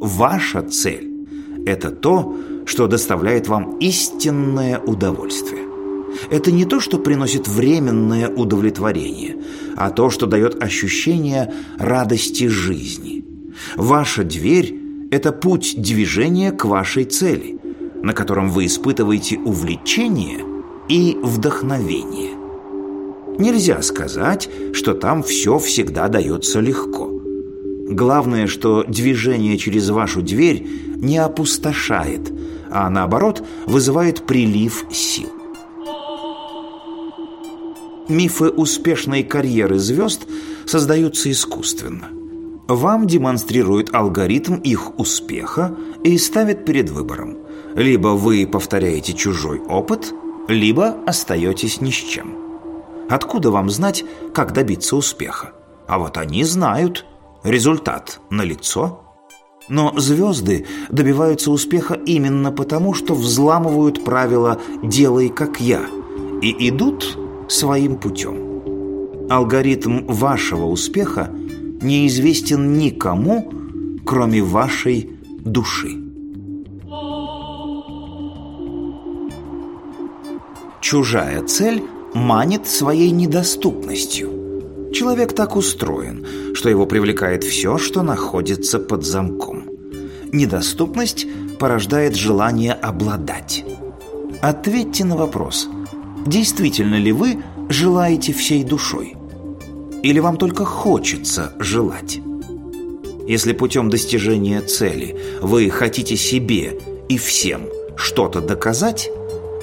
Ваша цель – это то, что доставляет вам истинное удовольствие. Это не то, что приносит временное удовлетворение, а то, что дает ощущение радости жизни. Ваша дверь – это путь движения к вашей цели, на котором вы испытываете увлечение и вдохновение. Нельзя сказать, что там все всегда дается легко. Главное, что движение через вашу дверь не опустошает, а наоборот вызывает прилив сил. Мифы успешной карьеры звезд создаются искусственно. Вам демонстрируют алгоритм их успеха и ставят перед выбором. Либо вы повторяете чужой опыт, либо остаетесь ни с чем. Откуда вам знать, как добиться успеха? А вот они знают – Результат налицо. Но звезды добиваются успеха именно потому, что взламывают правила «делай как я» и идут своим путем. Алгоритм вашего успеха неизвестен никому, кроме вашей души. Чужая цель манит своей недоступностью – Человек так устроен, что его привлекает все, что находится под замком. Недоступность порождает желание обладать. Ответьте на вопрос, действительно ли вы желаете всей душой? Или вам только хочется желать? Если путем достижения цели вы хотите себе и всем что-то доказать,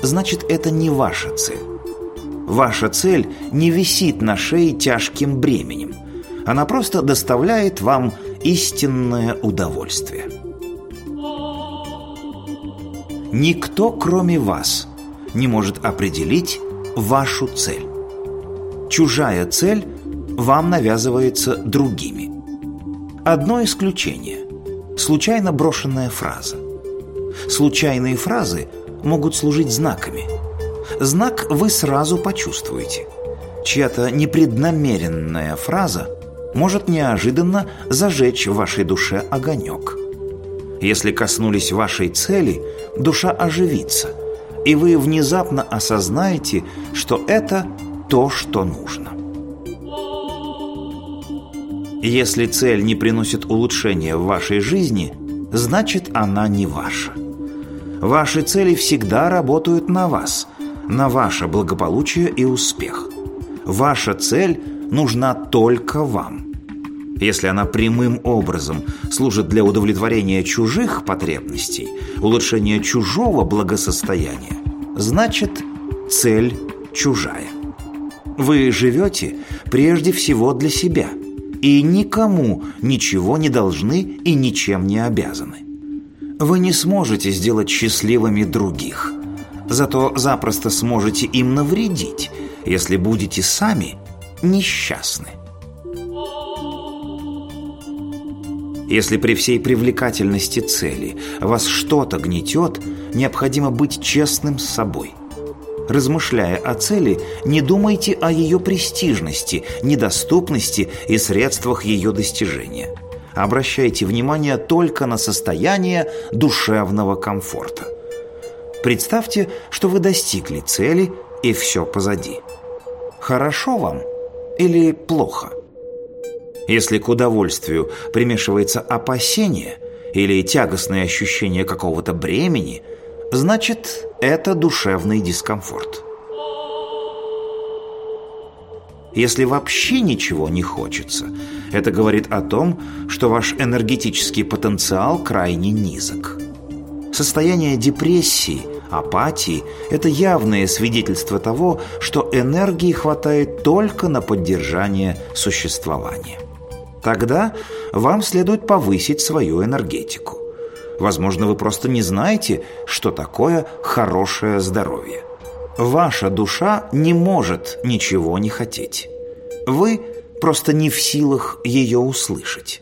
значит это не ваша цель. Ваша цель не висит на шее тяжким бременем. Она просто доставляет вам истинное удовольствие. Никто, кроме вас, не может определить вашу цель. Чужая цель вам навязывается другими. Одно исключение – случайно брошенная фраза. Случайные фразы могут служить знаками – знак вы сразу почувствуете. Чья-то непреднамеренная фраза может неожиданно зажечь в вашей душе огонек. Если коснулись вашей цели, душа оживится, и вы внезапно осознаете, что это то, что нужно. Если цель не приносит улучшения в вашей жизни, значит она не ваша. Ваши цели всегда работают на вас – на ваше благополучие и успех. Ваша цель нужна только вам. Если она прямым образом служит для удовлетворения чужих потребностей, улучшения чужого благосостояния, значит, цель чужая. Вы живете прежде всего для себя и никому ничего не должны и ничем не обязаны. Вы не сможете сделать счастливыми других – Зато запросто сможете им навредить, если будете сами несчастны. Если при всей привлекательности цели вас что-то гнетет, необходимо быть честным с собой. Размышляя о цели, не думайте о ее престижности, недоступности и средствах ее достижения. Обращайте внимание только на состояние душевного комфорта. Представьте, что вы достигли цели и все позади. Хорошо вам или плохо? Если к удовольствию примешивается опасение или тягостное ощущение какого-то бремени, значит, это душевный дискомфорт. Если вообще ничего не хочется, это говорит о том, что ваш энергетический потенциал крайне низок. Состояние депрессии – апатии – это явное свидетельство того, что энергии хватает только на поддержание существования. Тогда вам следует повысить свою энергетику. Возможно, вы просто не знаете, что такое хорошее здоровье. Ваша душа не может ничего не хотеть. Вы просто не в силах ее услышать.